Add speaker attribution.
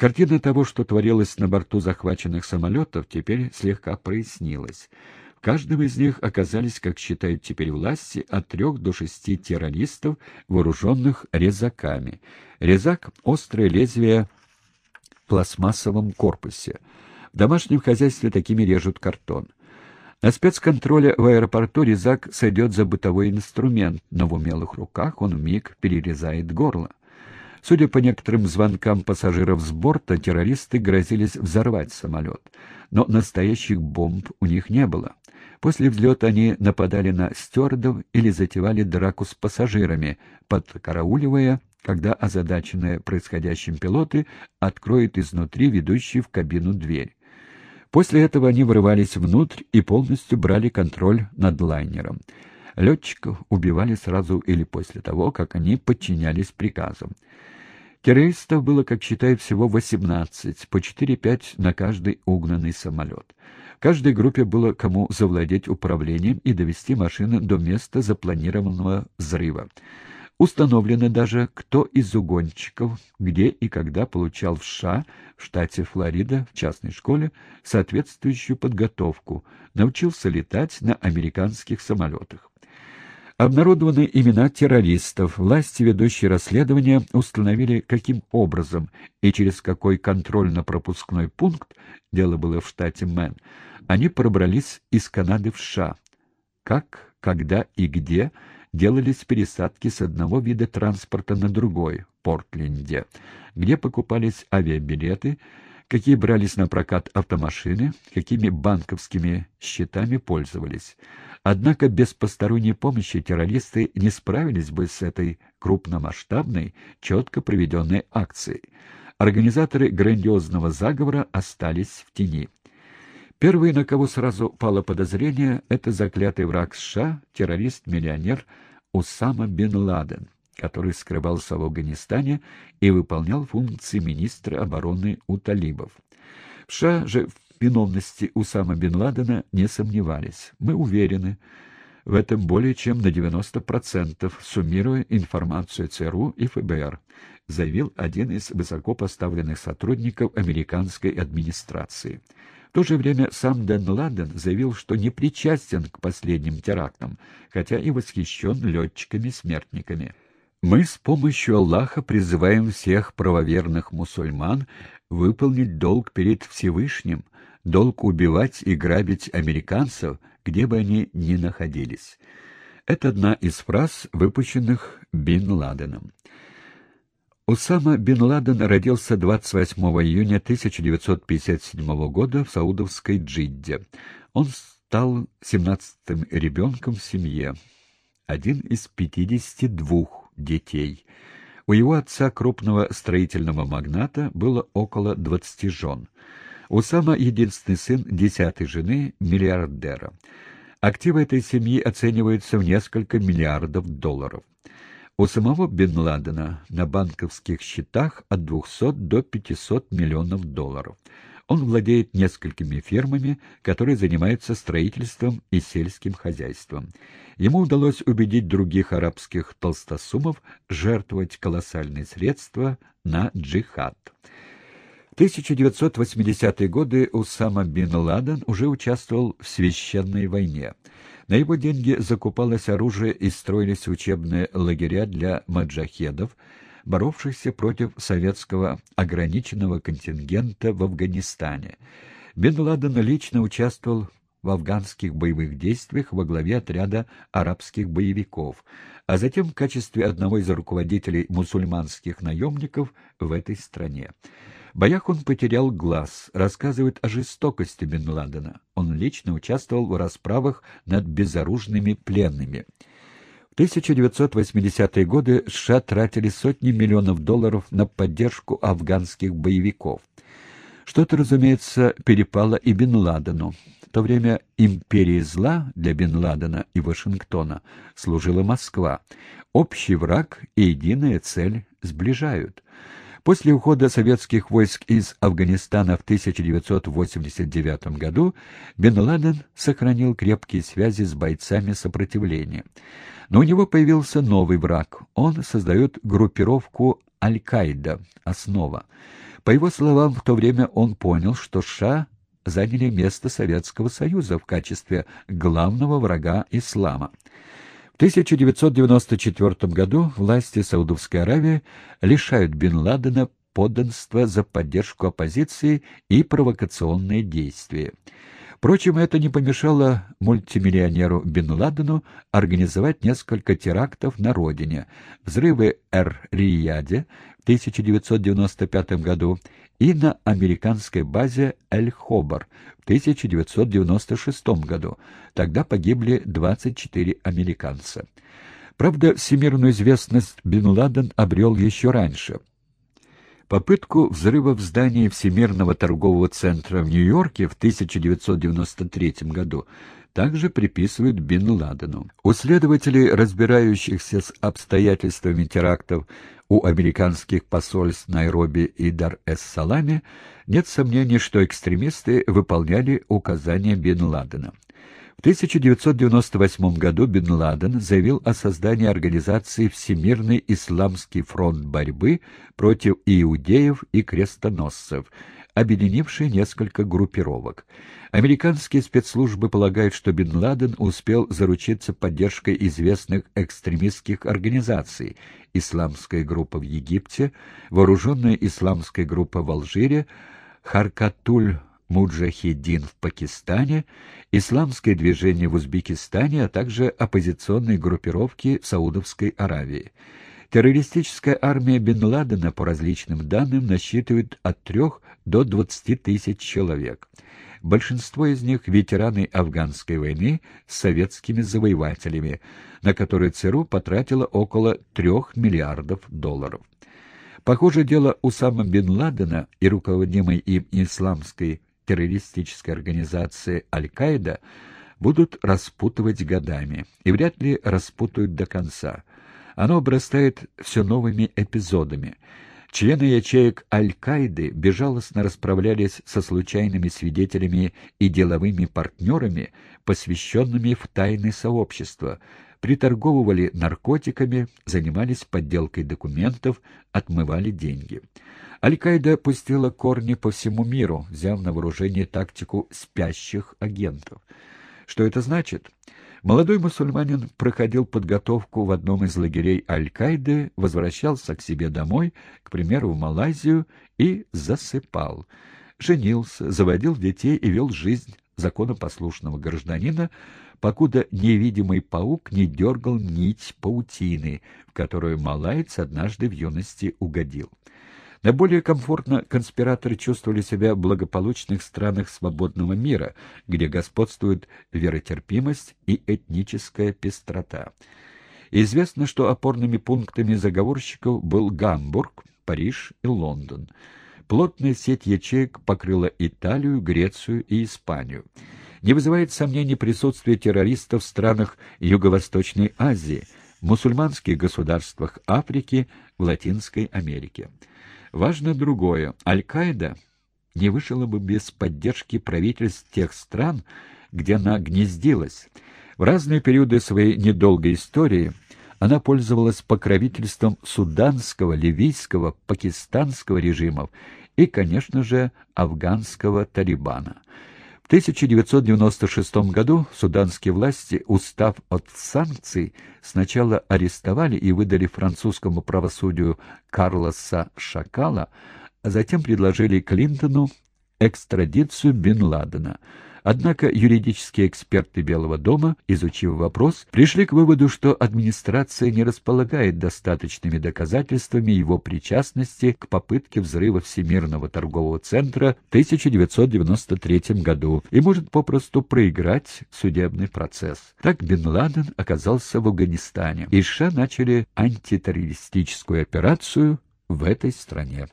Speaker 1: Картина того, что творилось на борту захваченных самолетов, теперь слегка прояснилась. В каждом из них оказались, как считают теперь власти, от трех до шести террористов, вооруженных резаками. Резак — острое лезвие в пластмассовом корпусе. В домашнем хозяйстве такими режут картон. На спецконтроле в аэропорту резак сойдет за бытовой инструмент, но в умелых руках он вмиг перерезает горло. Судя по некоторым звонкам пассажиров с борта, террористы грозились взорвать самолет. Но настоящих бомб у них не было. После взлета они нападали на стюардов или затевали драку с пассажирами, подкарауливая, когда озадаченные происходящим пилоты откроют изнутри ведущий в кабину дверь. После этого они вырывались внутрь и полностью брали контроль над лайнером. Летчиков убивали сразу или после того, как они подчинялись приказам. Террористов было, как считают, всего 18, по 4-5 на каждый угнанный самолет. В каждой группе было кому завладеть управлением и довести машину до места запланированного взрыва. Установлено даже, кто из угонщиков, где и когда получал в США, в штате Флорида, в частной школе, соответствующую подготовку, научился летать на американских самолетах. Обнародованы имена террористов. Власти, ведущие расследование, установили, каким образом и через какой контрольно-пропускной пункт, дело было в штате Мэн, они пробрались из Канады в США. Как, когда и где делались пересадки с одного вида транспорта на другой, в Портленде, где покупались авиабилеты, какие брались на прокат автомашины, какими банковскими счетами пользовались. Однако без посторонней помощи террористы не справились бы с этой крупномасштабной, четко проведенной акцией. Организаторы грандиозного заговора остались в тени. Первый, на кого сразу пало подозрение, это заклятый враг США, террорист-миллионер Усама бен Ладен, который скрывался в Афганистане и выполнял функции министра обороны у талибов. В США же виновности Усама бен Ладена не сомневались. Мы уверены в этом более чем на 90%, суммируя информацию ЦРУ и ФБР, заявил один из высокопоставленных сотрудников американской администрации. В то же время сам Дэн Ладен заявил, что не причастен к последним терактам, хотя и восхищен летчиками-смертниками. Мы с помощью Аллаха призываем всех правоверных мусульман выполнить долг перед Всевышним, долг убивать и грабить американцев, где бы они ни находились. Это одна из фраз, выпущенных Бин Ладеном. Усама бин Ладен родился 28 июня 1957 года в саудовской Джидде. Он стал 17-м ребенком в семье, один из 52 детей. У его отца, крупного строительного магната, было около 20 жен. Усама — единственный сын десятой жены миллиардера. Активы этой семьи оцениваются в несколько миллиардов долларов. У самого Бен Ладена на банковских счетах от 200 до 500 миллионов долларов. Он владеет несколькими фирмами, которые занимаются строительством и сельским хозяйством. Ему удалось убедить других арабских толстосумов жертвовать колоссальные средства на джихад. 1980-е годы Усама бин Ладен уже участвовал в священной войне. На его деньги закупалось оружие и строились учебные лагеря для маджахедов, боровшихся против советского ограниченного контингента в Афганистане. Бин Ладен лично участвовал в афганских боевых действиях во главе отряда арабских боевиков, а затем в качестве одного из руководителей мусульманских наемников в этой стране. Боях он потерял глаз, рассказывает о жестокости Бен Ладена. Он лично участвовал в расправах над безоружными пленными. В 1980-е годы США тратили сотни миллионов долларов на поддержку афганских боевиков. Что-то, разумеется, перепало и Бен Ладену. В то время империей зла для Бен Ладена и Вашингтона служила Москва. Общий враг и единая цель сближают. После ухода советских войск из Афганистана в 1989 году Бен Ладен сохранил крепкие связи с бойцами сопротивления. Но у него появился новый враг. Он создает группировку Аль-Каида, «Основа». По его словам, в то время он понял, что США заняли место Советского Союза в качестве главного врага ислама. В 1994 году власти Саудовской Аравии лишают Бен Ладена подданства за поддержку оппозиции и провокационные действия. Впрочем, это не помешало мультимиллионеру Бен Ладену организовать несколько терактов на родине, взрывы Эр-Рияде в 1995 году и на американской базе Эль-Хобар в 1996 году. Тогда погибли 24 американца. Правда, всемирную известность Бен Ладен обрел еще раньше. Попытку взрыва в здании Всемирного торгового центра в Нью-Йорке в 1993 году также приписывают Бен Ладену. У следователей, разбирающихся с обстоятельствами терактов у американских посольств Найроби и Дар-эс-Саламе, нет сомнений, что экстремисты выполняли указания Бен Ладена. В 1998 году Бен Ладен заявил о создании организации Всемирный исламский фронт борьбы против иудеев и крестоносцев, объединивший несколько группировок. Американские спецслужбы полагают, что Бен Ладен успел заручиться поддержкой известных экстремистских организаций «Исламская группа в Египте», «Вооруженная исламская группа в Алжире», «Харкатуль Муджахидин в Пакистане, исламское движение в Узбекистане, а также оппозиционные группировки в Саудовской Аравии. Террористическая армия Бен Ладена, по различным данным, насчитывает от 3 до 20 тысяч человек. Большинство из них — ветераны афганской войны с советскими завоевателями, на которые ЦРУ потратила около 3 миллиардов долларов. Похоже, дело Усама бен Ладена и руководимой им исламской террористической организации Аль-Каида будут распутывать годами, и вряд ли распутают до конца. Оно обрастает все новыми эпизодами. Члены ячеек Аль-Каиды безжалостно расправлялись со случайными свидетелями и деловыми партнерами, посвященными в тайны сообщества, приторговывали наркотиками, занимались подделкой документов, отмывали деньги. Аль-Каида пустила корни по всему миру, взяв на вооружение тактику спящих агентов. Что это значит? Молодой мусульманин проходил подготовку в одном из лагерей Аль-Каиды, возвращался к себе домой, к примеру, в Малайзию, и засыпал. Женился, заводил детей и вел жизнь законопослушного гражданина, покуда невидимый паук не дергал нить паутины, в которую малаец однажды в юности угодил. Наиболее комфортно конспираторы чувствовали себя в благополучных странах свободного мира, где господствует веротерпимость и этническая пестрота. Известно, что опорными пунктами заговорщиков был Гамбург, Париж и Лондон. Плотная сеть ячеек покрыла Италию, Грецию и Испанию. Не вызывает сомнений присутствие террористов в странах Юго-Восточной Азии, мусульманских государствах Африки, в Латинской Америке. Важно другое. Аль-Каида не вышла бы без поддержки правительств тех стран, где она гнездилась. В разные периоды своей недолгой истории она пользовалась покровительством суданского, ливийского, пакистанского режимов и, конечно же, афганского Талибана. В 1996 году суданские власти, устав от санкций, сначала арестовали и выдали французскому правосудию Карлоса Шакала, а затем предложили Клинтону экстрадицию Бен Ладена – Однако юридические эксперты Белого дома, изучив вопрос, пришли к выводу, что администрация не располагает достаточными доказательствами его причастности к попытке взрыва Всемирного торгового центра в 1993 году и может попросту проиграть судебный процесс. Так Бен Ладен оказался в Афганистане, и США начали антитеррористическую операцию в этой стране.